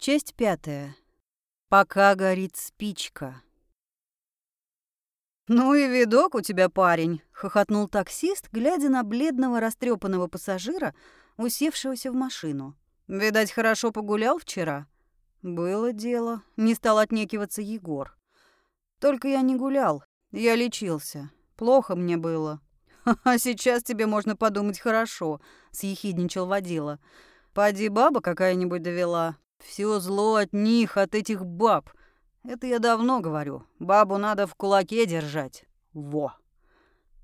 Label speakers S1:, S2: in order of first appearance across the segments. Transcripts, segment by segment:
S1: Часть пятая. Пока горит спичка. «Ну и видок у тебя, парень!» — хохотнул таксист, глядя на бледного растрепанного пассажира, усевшегося в машину. «Видать, хорошо погулял вчера?» «Было дело», — не стал отнекиваться Егор. «Только я не гулял, я лечился. Плохо мне было». «А сейчас тебе можно подумать хорошо», — съехидничал водила. «Поди баба какая-нибудь довела. Все зло от них, от этих баб. Это я давно говорю. Бабу надо в кулаке держать. Во!»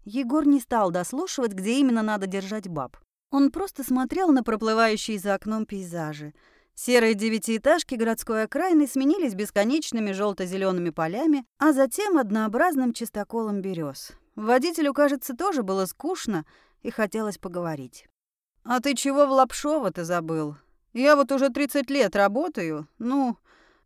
S1: Егор не стал дослушивать, где именно надо держать баб. Он просто смотрел на проплывающие за окном пейзажи. Серые девятиэтажки городской окраины сменились бесконечными желто зелеными полями, а затем однообразным чистоколом берез. Водителю, кажется, тоже было скучно и хотелось поговорить. «А ты чего в Лапшово-то забыл? Я вот уже 30 лет работаю, ну,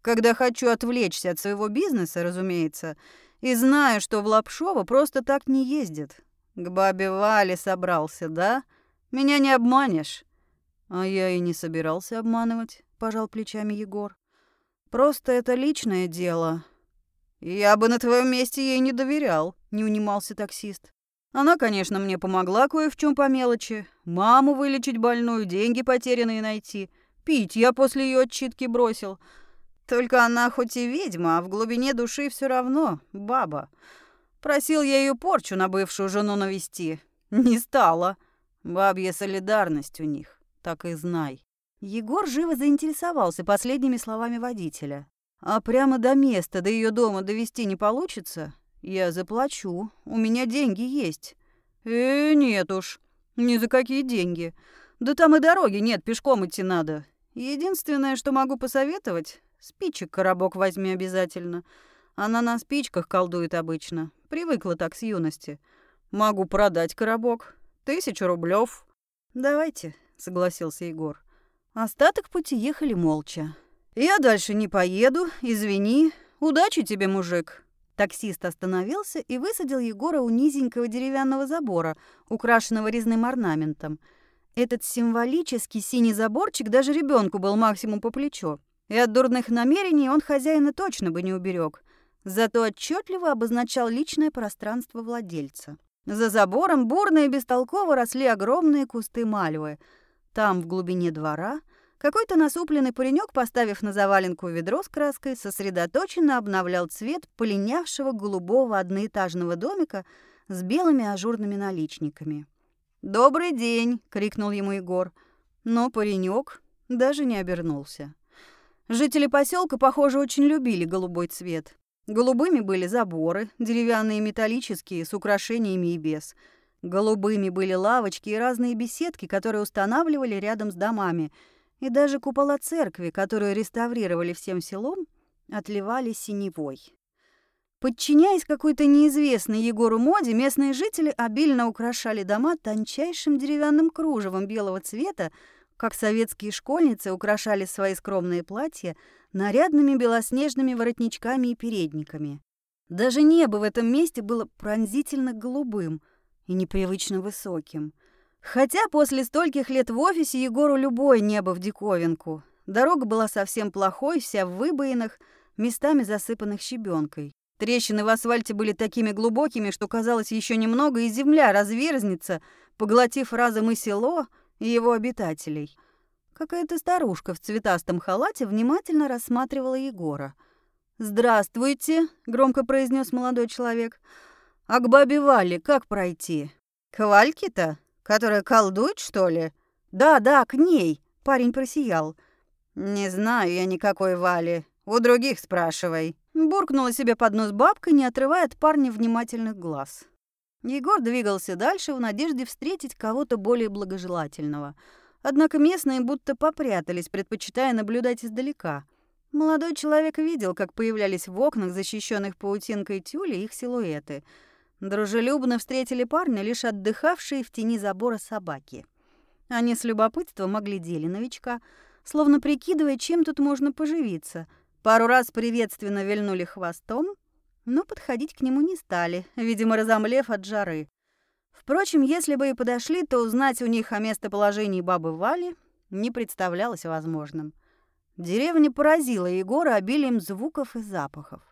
S1: когда хочу отвлечься от своего бизнеса, разумеется, и знаю, что в Лапшово просто так не ездит. К бабе Вале собрался, да? Меня не обманешь». «А я и не собирался обманывать», — пожал плечами Егор. «Просто это личное дело, «Я бы на твоем месте ей не доверял», — не унимался таксист. «Она, конечно, мне помогла кое в чем по мелочи. Маму вылечить больную, деньги потерянные найти. Пить я после ее отчитки бросил. Только она хоть и ведьма, а в глубине души все равно баба. Просил я ее порчу на бывшую жену навести. Не стала. Бабья солидарность у них, так и знай». Егор живо заинтересовался последними словами водителя. А прямо до места, до ее дома довести не получится? Я заплачу. У меня деньги есть. Э, нет уж. Ни за какие деньги. Да там и дороги нет, пешком идти надо. Единственное, что могу посоветовать, спичек коробок возьми обязательно. Она на спичках колдует обычно. Привыкла так с юности. Могу продать коробок. Тысячу рублев. Давайте, согласился Егор. Остаток пути ехали молча. «Я дальше не поеду, извини. Удачи тебе, мужик». Таксист остановился и высадил Егора у низенького деревянного забора, украшенного резным орнаментом. Этот символический синий заборчик даже ребенку был максимум по плечо. И от дурных намерений он хозяина точно бы не уберег. Зато отчетливо обозначал личное пространство владельца. За забором бурно и бестолково росли огромные кусты мальвы. Там, в глубине двора, какой-то насупленный паренек, поставив на заваленку ведро с краской, сосредоточенно обновлял цвет полинявшего голубого одноэтажного домика с белыми ажурными наличниками. «Добрый день!» — крикнул ему Егор. Но паренек даже не обернулся. Жители поселка, похоже, очень любили голубой цвет. Голубыми были заборы, деревянные металлические, с украшениями и без. Голубыми были лавочки и разные беседки, которые устанавливали рядом с домами — и даже купола церкви, которую реставрировали всем селом, отливали синевой. Подчиняясь какой-то неизвестной Егору моде, местные жители обильно украшали дома тончайшим деревянным кружевом белого цвета, как советские школьницы украшали свои скромные платья нарядными белоснежными воротничками и передниками. Даже небо в этом месте было пронзительно голубым и непривычно высоким. Хотя после стольких лет в офисе Егору любое небо в диковинку. Дорога была совсем плохой, вся в выбоинах, местами засыпанных щебенкой. Трещины в асфальте были такими глубокими, что казалось еще немного, и земля разверзнется, поглотив разом и село, и его обитателей. Какая-то старушка в цветастом халате внимательно рассматривала Егора. «Здравствуйте», — громко произнес молодой человек. «А к бабе Вале как пройти?» «К Вальке-то?» Которая колдует, что ли? Да, да, к ней. Парень просиял. Не знаю я никакой Вали. У других спрашивай. Буркнула себе под нос бабка, не отрывая от парня внимательных глаз. Егор двигался дальше в надежде встретить кого-то более благожелательного. Однако местные будто попрятались, предпочитая наблюдать издалека. Молодой человек видел, как появлялись в окнах, защищенных паутинкой тюли, их силуэты — Дружелюбно встретили парня лишь отдыхавшие в тени забора собаки. Они с любопытством оглядели новичка, словно прикидывая, чем тут можно поживиться. Пару раз приветственно вильнули хвостом, но подходить к нему не стали, видимо, разомлев от жары. Впрочем, если бы и подошли, то узнать у них о местоположении бабы Вали не представлялось возможным. Деревня поразила Егора обилием звуков и запахов.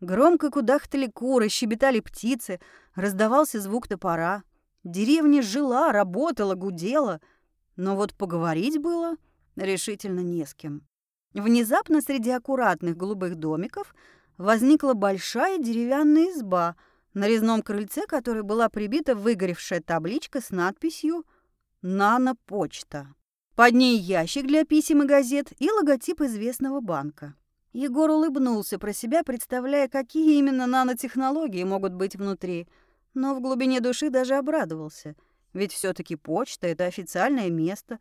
S1: Громко кудахтали куры, щебетали птицы, раздавался звук топора. Деревня жила, работала, гудела, но вот поговорить было решительно не с кем. Внезапно среди аккуратных голубых домиков возникла большая деревянная изба, на резном крыльце которой была прибита выгоревшая табличка с надписью «Нано-почта». Под ней ящик для писем и газет и логотип известного банка. Егор улыбнулся про себя, представляя, какие именно нанотехнологии могут быть внутри, но в глубине души даже обрадовался, ведь все таки почта — это официальное место,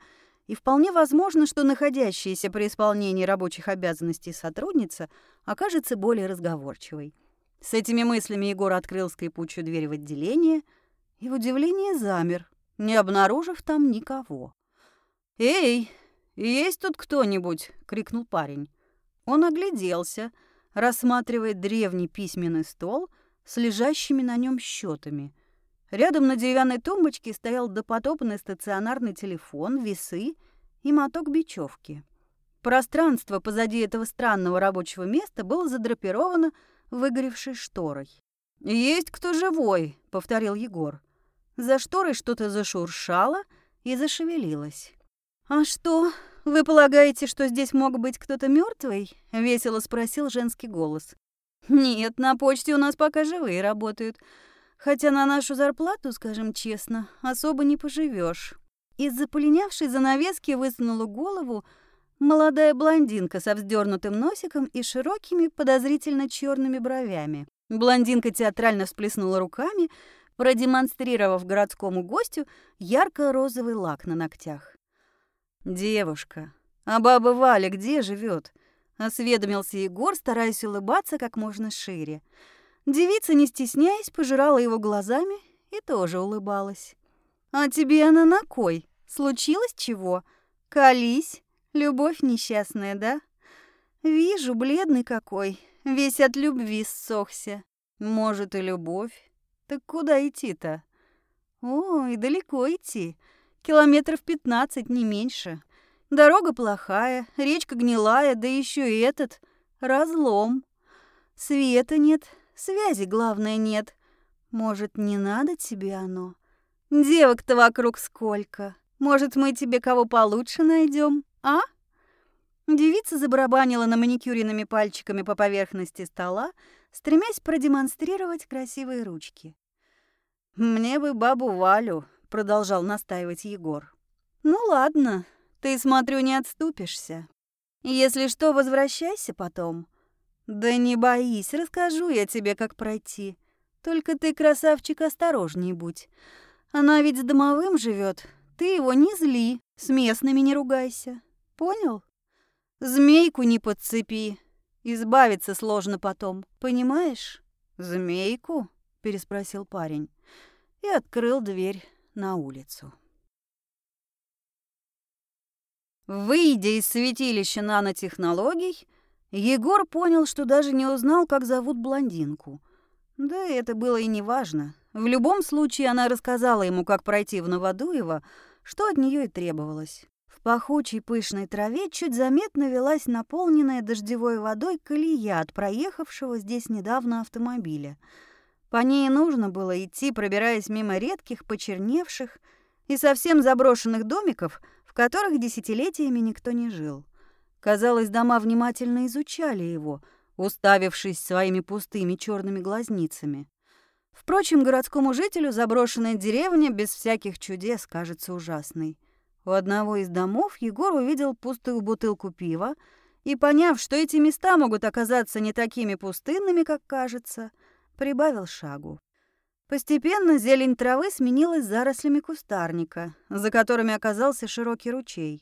S1: и вполне возможно, что находящаяся при исполнении рабочих обязанностей сотрудница окажется более разговорчивой. С этими мыслями Егор открыл скрипучую дверь в отделение и в удивлении замер, не обнаружив там никого. «Эй, есть тут кто-нибудь?» — крикнул парень. Он огляделся, рассматривая древний письменный стол с лежащими на нем счетами. Рядом на деревянной тумбочке стоял допотопный стационарный телефон, весы и моток бечевки. Пространство позади этого странного рабочего места было задрапировано выгоревшей шторой. «Есть кто живой», — повторил Егор. За шторой что-то зашуршало и зашевелилось. «А что, вы полагаете, что здесь мог быть кто-то мертвый? весело спросил женский голос. «Нет, на почте у нас пока живые работают. Хотя на нашу зарплату, скажем честно, особо не поживешь. Из-за полинявшей занавески высунула голову молодая блондинка со вздернутым носиком и широкими подозрительно черными бровями. Блондинка театрально всплеснула руками, продемонстрировав городскому гостю ярко-розовый лак на ногтях. «Девушка, а баба Валя где живет? осведомился Егор, стараясь улыбаться как можно шире. Девица, не стесняясь, пожирала его глазами и тоже улыбалась. «А тебе она на кой? Случилось чего? Колись, любовь несчастная, да? Вижу, бледный какой, весь от любви ссохся. Может, и любовь. Так куда идти-то? Ой, далеко идти. Километров пятнадцать, не меньше. Дорога плохая, речка гнилая, да еще и этот разлом. Света нет, связи, главное, нет. Может, не надо тебе оно? Девок-то вокруг сколько. Может, мы тебе кого получше найдем, а? Девица забарабанила на маникюренными пальчиками по поверхности стола, стремясь продемонстрировать красивые ручки. «Мне бы бабу Валю», продолжал настаивать Егор. Ну ладно, ты, смотрю, не отступишься. Если что, возвращайся потом. Да не боись, расскажу я тебе, как пройти. Только ты, красавчик, осторожней будь. Она ведь с домовым живет. Ты его не зли, с местными не ругайся. Понял? Змейку не подцепи. Избавиться сложно потом, понимаешь? Змейку? переспросил парень и открыл дверь на улицу. Выйдя из святилища нанотехнологий, Егор понял, что даже не узнал, как зовут блондинку. Да это было и не важно. В любом случае она рассказала ему, как пройти в Новодуево, что от нее и требовалось. В пахучей пышной траве чуть заметно велась наполненная дождевой водой колея от проехавшего здесь недавно автомобиля — по ней нужно было идти, пробираясь мимо редких, почерневших и совсем заброшенных домиков, в которых десятилетиями никто не жил. Казалось, дома внимательно изучали его, уставившись своими пустыми черными глазницами. Впрочем, городскому жителю заброшенная деревня без всяких чудес кажется ужасной. У одного из домов Егор увидел пустую бутылку пива и, поняв, что эти места могут оказаться не такими пустынными, как кажется, — прибавил шагу. Постепенно зелень травы сменилась зарослями кустарника, за которыми оказался широкий ручей.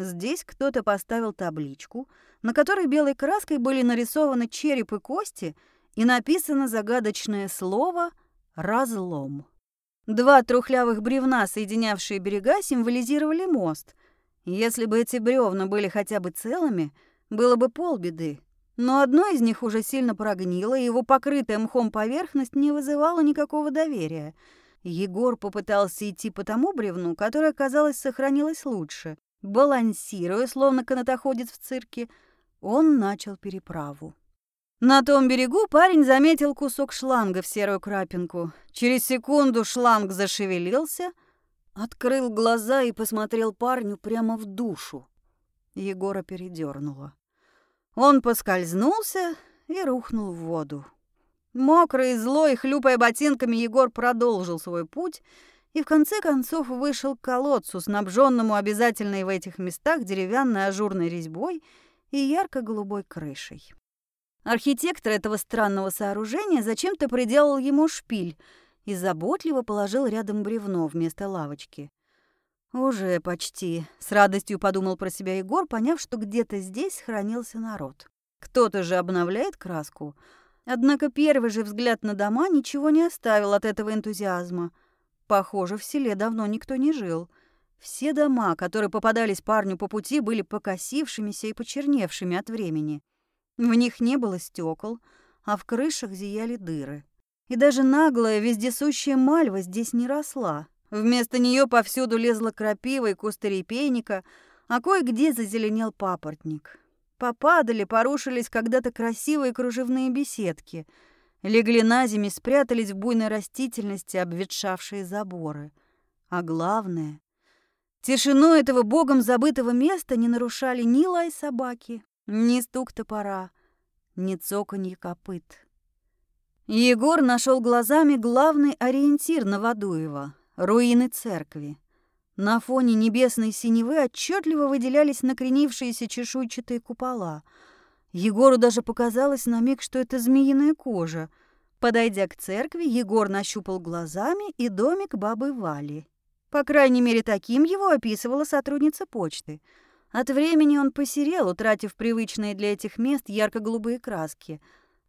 S1: Здесь кто-то поставил табличку, на которой белой краской были нарисованы череп и кости и написано загадочное слово «разлом». Два трухлявых бревна, соединявшие берега, символизировали мост. Если бы эти бревна были хотя бы целыми, было бы полбеды. Но одно из них уже сильно прогнило, и его покрытая мхом поверхность не вызывала никакого доверия. Егор попытался идти по тому бревну, которое, казалось, сохранилось лучше. Балансируя, словно канатоходец в цирке, он начал переправу. На том берегу парень заметил кусок шланга в серую крапинку. Через секунду шланг зашевелился, открыл глаза и посмотрел парню прямо в душу. Егора передернуло. Он поскользнулся и рухнул в воду. Мокрый, злой, хлюпая ботинками, Егор продолжил свой путь и в конце концов вышел к колодцу, снабженному обязательной в этих местах деревянной ажурной резьбой и ярко-голубой крышей. Архитектор этого странного сооружения зачем-то приделал ему шпиль и заботливо положил рядом бревно вместо лавочки. «Уже почти», — с радостью подумал про себя Егор, поняв, что где-то здесь хранился народ. Кто-то же обновляет краску. Однако первый же взгляд на дома ничего не оставил от этого энтузиазма. Похоже, в селе давно никто не жил. Все дома, которые попадались парню по пути, были покосившимися и почерневшими от времени. В них не было стекол, а в крышах зияли дыры. И даже наглая вездесущая мальва здесь не росла. Вместо нее повсюду лезла крапива и кусты репейника, а кое-где зазеленел папоротник. Попадали, порушились когда-то красивые кружевные беседки. Легли на землю, спрятались в буйной растительности обветшавшие заборы. А главное, тишину этого богом забытого места не нарушали ни лай собаки, ни стук топора, ни цоканье копыт. Егор нашел глазами главный ориентир Новодуева — руины церкви. На фоне небесной синевы отчетливо выделялись накренившиеся чешуйчатые купола. Егору даже показалось на миг, что это змеиная кожа. Подойдя к церкви, Егор нащупал глазами и домик бабы Вали. По крайней мере, таким его описывала сотрудница почты — от времени он посерел, утратив привычные для этих мест ярко-голубые краски,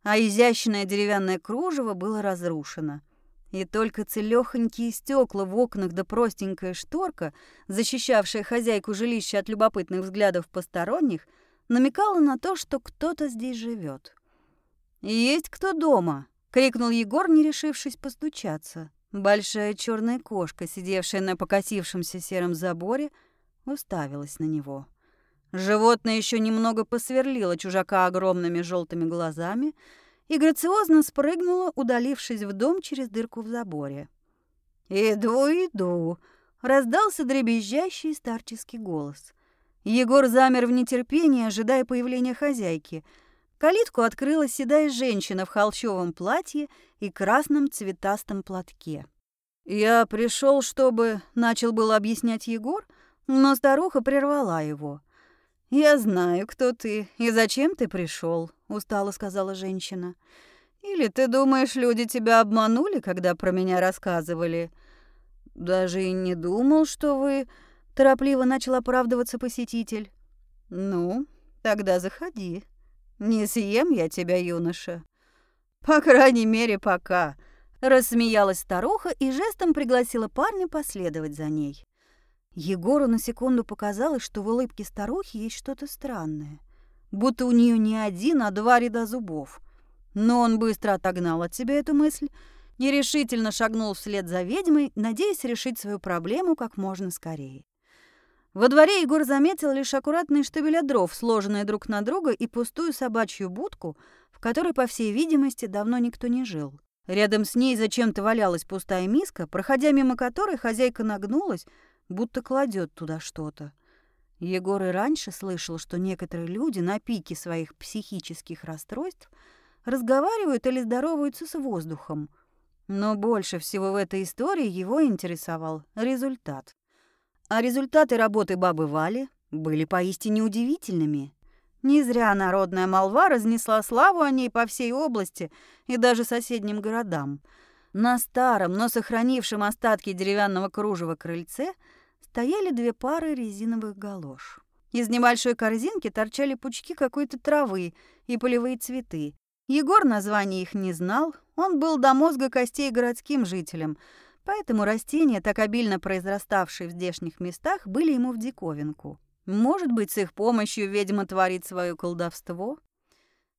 S1: а изящное деревянное кружево было разрушено. И только целёхонькие стекла в окнах да простенькая шторка, защищавшая хозяйку жилища от любопытных взглядов посторонних, намекала на то, что кто-то здесь живет. «Есть кто дома?» — крикнул Егор, не решившись постучаться. Большая черная кошка, сидевшая на покосившемся сером заборе, уставилась на него. Животное еще немного посверлило чужака огромными желтыми глазами и грациозно спрыгнуло, удалившись в дом через дырку в заборе. «Иду, иду!» — раздался дребезжащий старческий голос. Егор замер в нетерпении, ожидая появления хозяйки. Калитку открыла седая женщина в холщовом платье и красном цветастом платке. «Я пришел, чтобы...» — начал было объяснять Егор, но старуха прервала его — «Я знаю, кто ты и зачем ты пришел, устало сказала женщина. «Или ты думаешь, люди тебя обманули, когда про меня рассказывали?» «Даже и не думал, что вы...» — торопливо начал оправдываться посетитель. «Ну, тогда заходи. Не съем я тебя, юноша». «По крайней мере, пока», — рассмеялась старуха и жестом пригласила парня последовать за ней. Егору на секунду показалось, что в улыбке старухи есть что-то странное, будто у нее не один, а два ряда зубов. Но он быстро отогнал от себя эту мысль, нерешительно шагнул вслед за ведьмой, надеясь решить свою проблему как можно скорее. Во дворе Егор заметил лишь аккуратные штабеля дров, сложенные друг на друга, и пустую собачью будку, в которой, по всей видимости, давно никто не жил. Рядом с ней зачем-то валялась пустая миска, проходя мимо которой хозяйка нагнулась, будто кладет туда что-то. Егор и раньше слышал, что некоторые люди на пике своих психических расстройств разговаривают или здороваются с воздухом. Но больше всего в этой истории его интересовал результат. А результаты работы бабы Вали были поистине удивительными. Не зря народная молва разнесла славу о ней по всей области и даже соседним городам. На старом, но сохранившем остатки деревянного кружева крыльце – стояли две пары резиновых галош. Из небольшой корзинки торчали пучки какой-то травы и полевые цветы. Егор названий их не знал, он был до мозга костей городским жителем, поэтому растения, так обильно произраставшие в здешних местах, были ему в диковинку. Может быть, с их помощью ведьма творит свое колдовство?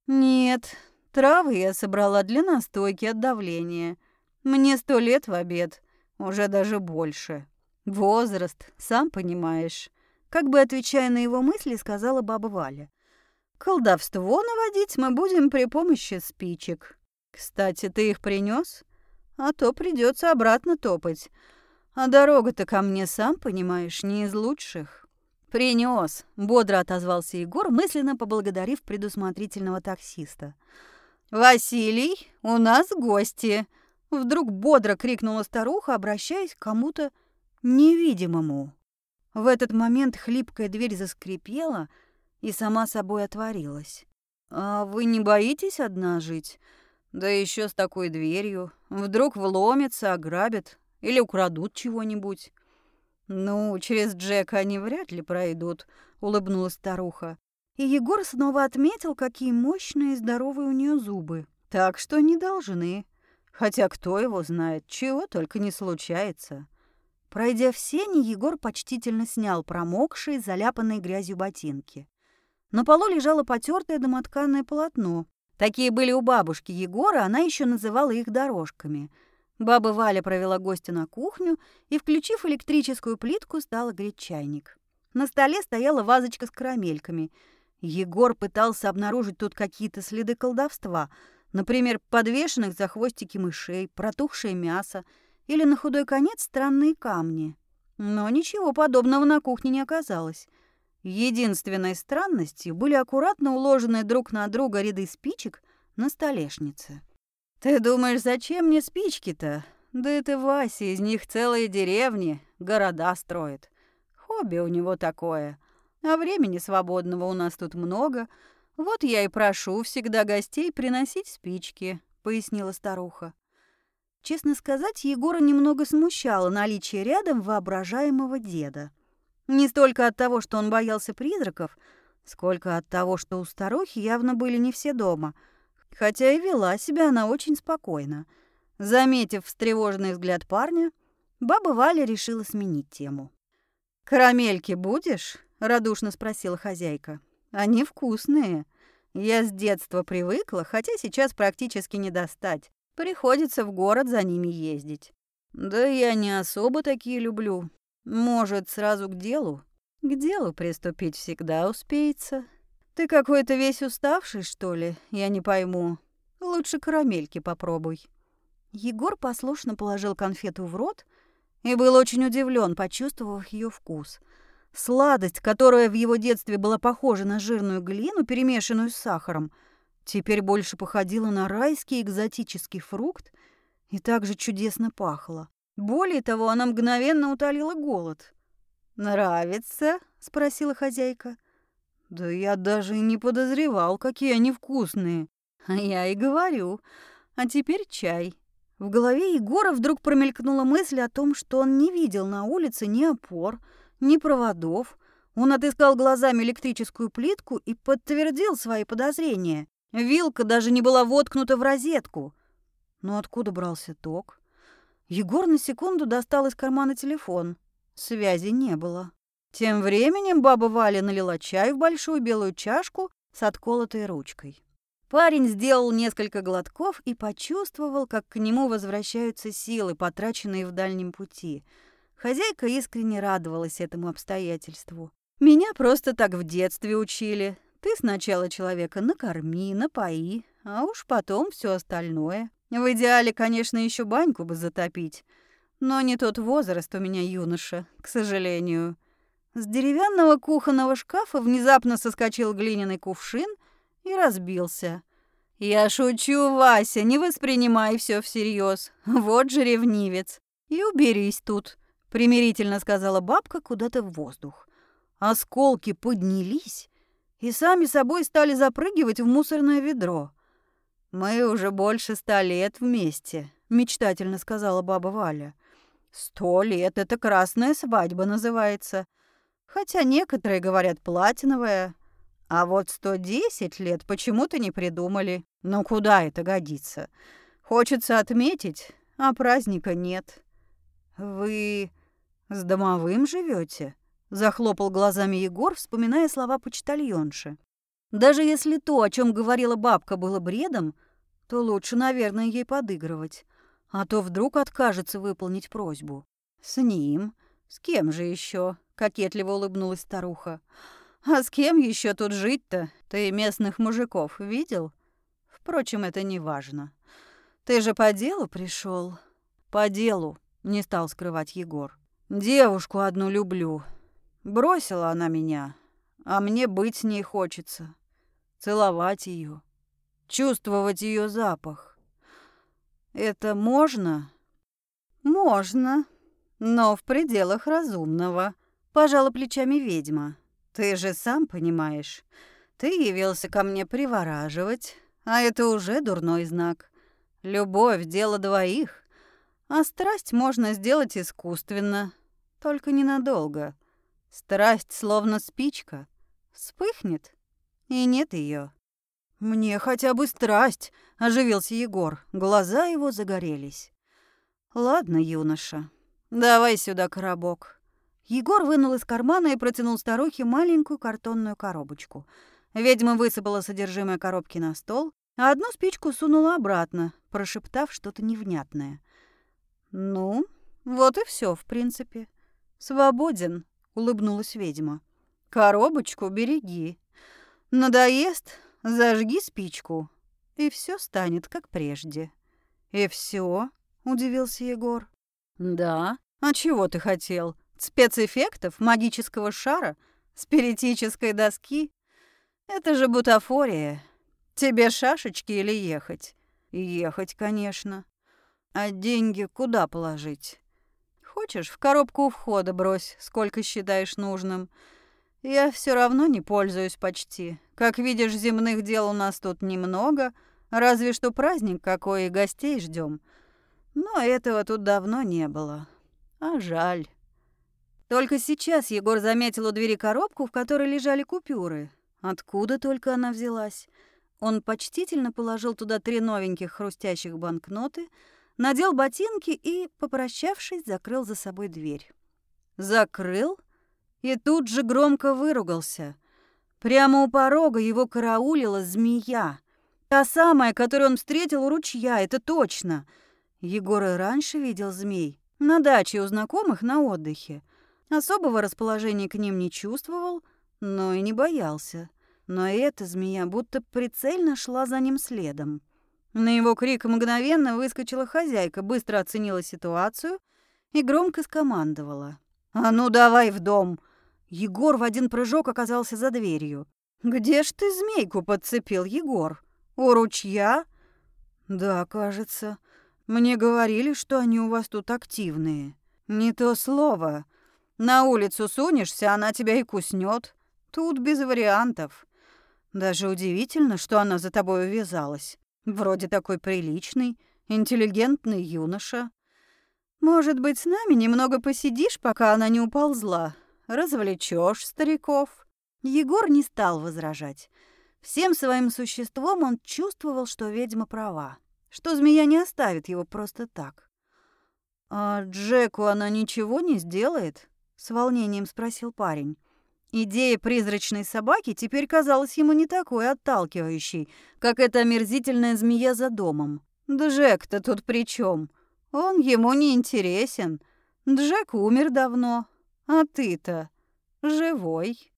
S1: Нет, травы я собрала для настойки от давления. Мне сто лет в обед, уже даже больше. Возраст, сам понимаешь. Как бы отвечая на его мысли, сказала баба Валя. Колдовство наводить мы будем при помощи спичек. Кстати, ты их принес? А то придется обратно топать. А дорога-то ко мне, сам понимаешь, не из лучших. Принес, бодро отозвался Егор, мысленно поблагодарив предусмотрительного таксиста. Василий, у нас гости. Вдруг бодро крикнула старуха, обращаясь к кому-то невидимому. В этот момент хлипкая дверь заскрипела и сама собой отворилась. «А вы не боитесь одна жить? Да еще с такой дверью. Вдруг вломятся, ограбят или украдут чего-нибудь». «Ну, через Джека они вряд ли пройдут», — улыбнулась старуха. И Егор снова отметил, какие мощные и здоровые у нее зубы. «Так что не должны. Хотя кто его знает, чего только не случается». Пройдя в сени, Егор почтительно снял промокшие, заляпанные грязью ботинки. На полу лежало потертое домотканное полотно. Такие были у бабушки Егора, она еще называла их дорожками. Баба Валя провела гостя на кухню и, включив электрическую плитку, стала греть чайник. На столе стояла вазочка с карамельками. Егор пытался обнаружить тут какие-то следы колдовства, например, подвешенных за хвостики мышей, протухшее мясо — или на худой конец странные камни. Но ничего подобного на кухне не оказалось. Единственной странностью были аккуратно уложенные друг на друга ряды спичек на столешнице. «Ты думаешь, зачем мне спички-то? Да это Вася, из них целые деревни, города строит. Хобби у него такое. А времени свободного у нас тут много. Вот я и прошу всегда гостей приносить спички», — пояснила старуха. Честно сказать, Егора немного смущало наличие рядом воображаемого деда. Не столько от того, что он боялся призраков, сколько от того, что у старухи явно были не все дома, хотя и вела себя она очень спокойно. Заметив встревоженный взгляд парня, баба Валя решила сменить тему. «Карамельки будешь?» — радушно спросила хозяйка. «Они вкусные. Я с детства привыкла, хотя сейчас практически не достать. Приходится в город за ними ездить. Да я не особо такие люблю. Может, сразу к делу? К делу приступить всегда успеется. Ты какой-то весь уставший, что ли? Я не пойму. Лучше карамельки попробуй. Егор послушно положил конфету в рот и был очень удивлен, почувствовав ее вкус. Сладость, которая в его детстве была похожа на жирную глину, перемешанную с сахаром — Теперь больше походила на райский экзотический фрукт и также чудесно пахла. Более того, она мгновенно утолила голод. «Нравится?» — спросила хозяйка. «Да я даже не подозревал, какие они вкусные». А я и говорю. А теперь чай. В голове Егора вдруг промелькнула мысль о том, что он не видел на улице ни опор, ни проводов. Он отыскал глазами электрическую плитку и подтвердил свои подозрения. Вилка даже не была воткнута в розетку. Но откуда брался ток? Егор на секунду достал из кармана телефон. Связи не было. Тем временем баба Валя налила чай в большую белую чашку с отколотой ручкой. Парень сделал несколько глотков и почувствовал, как к нему возвращаются силы, потраченные в дальнем пути. Хозяйка искренне радовалась этому обстоятельству. «Меня просто так в детстве учили. Ты сначала человека накорми, напои, а уж потом все остальное. В идеале, конечно, еще баньку бы затопить. Но не тот возраст у меня юноша, к сожалению. С деревянного кухонного шкафа внезапно соскочил глиняный кувшин и разбился. «Я шучу, Вася, не воспринимай все всерьез. Вот же ревнивец. И уберись тут», — примирительно сказала бабка куда-то в воздух. Осколки поднялись и сами собой стали запрыгивать в мусорное ведро. «Мы уже больше ста лет вместе», — мечтательно сказала баба Валя. «Сто лет — это красная свадьба называется. Хотя некоторые говорят платиновая. А вот сто десять лет почему-то не придумали. Ну куда это годится? Хочется отметить, а праздника нет. Вы с домовым живете? Захлопал глазами Егор, вспоминая слова почтальонши. Даже если то, о чем говорила бабка, было бредом, то лучше, наверное, ей подыгрывать. А то вдруг откажется выполнить просьбу. С ним? С кем же еще? — кокетливо улыбнулась старуха. «А с кем еще тут жить-то? Ты местных мужиков видел? Впрочем, это не важно. Ты же по делу пришел. «По делу», — не стал скрывать Егор. «Девушку одну люблю. Бросила она меня, а мне быть с ней хочется. Целовать ее, чувствовать ее запах. Это можно?» «Можно, но в пределах разумного», — пожала плечами ведьма. «Ты же сам понимаешь, ты явился ко мне привораживать, а это уже дурной знак. Любовь — дело двоих. А страсть можно сделать искусственно, только ненадолго. Страсть словно спичка. Вспыхнет, и нет ее. «Мне хотя бы страсть!» — оживился Егор. Глаза его загорелись. «Ладно, юноша, давай сюда коробок». Егор вынул из кармана и протянул старухе маленькую картонную коробочку. Ведьма высыпала содержимое коробки на стол, а одну спичку сунула обратно, прошептав что-то невнятное — «Ну, вот и все, в принципе. Свободен», — улыбнулась ведьма. «Коробочку береги. Надоест, зажги спичку, и все станет как прежде». «И все? удивился Егор. «Да. А чего ты хотел? Спецэффектов, магического шара, спиритической доски? Это же бутафория. Тебе шашечки или ехать?» «Ехать, конечно. А деньги куда положить? Хочешь, в коробку у входа брось, сколько считаешь нужным. Я все равно не пользуюсь почти. Как видишь, земных дел у нас тут немного, разве что праздник какой и гостей ждем. Но этого тут давно не было. А жаль. Только сейчас Егор заметил у двери коробку, в которой лежали купюры. Откуда только она взялась? Он почтительно положил туда три новеньких хрустящих банкноты — надел ботинки и, попрощавшись, закрыл за собой дверь. Закрыл и тут же громко выругался. Прямо у порога его караулила змея. Та самая, которую он встретил у ручья, это точно. Егор и раньше видел змей. На даче у знакомых на отдыхе. Особого расположения к ним не чувствовал, но и не боялся. Но эта змея будто прицельно шла за ним следом. На его крик мгновенно выскочила хозяйка, быстро оценила ситуацию и громко скомандовала. «А ну давай в дом!» Егор в один прыжок оказался за дверью. «Где ж ты змейку подцепил, Егор? У ручья?» «Да, кажется. Мне говорили, что они у вас тут активные». «Не то слово. На улицу сунешься, она тебя и куснет. Тут без вариантов. Даже удивительно, что она за тобой увязалась. Вроде такой приличный, интеллигентный юноша. Может быть, с нами немного посидишь, пока она не уползла? Развлечешь стариков?» Егор не стал возражать. Всем своим существом он чувствовал, что ведьма права, что змея не оставит его просто так. «А Джеку она ничего не сделает?» — с волнением спросил парень. Идея призрачной собаки теперь казалась ему не такой отталкивающей, как эта омерзительная змея за домом. Джек-то тут при чем? Он ему не интересен. Джек умер давно, а ты-то живой.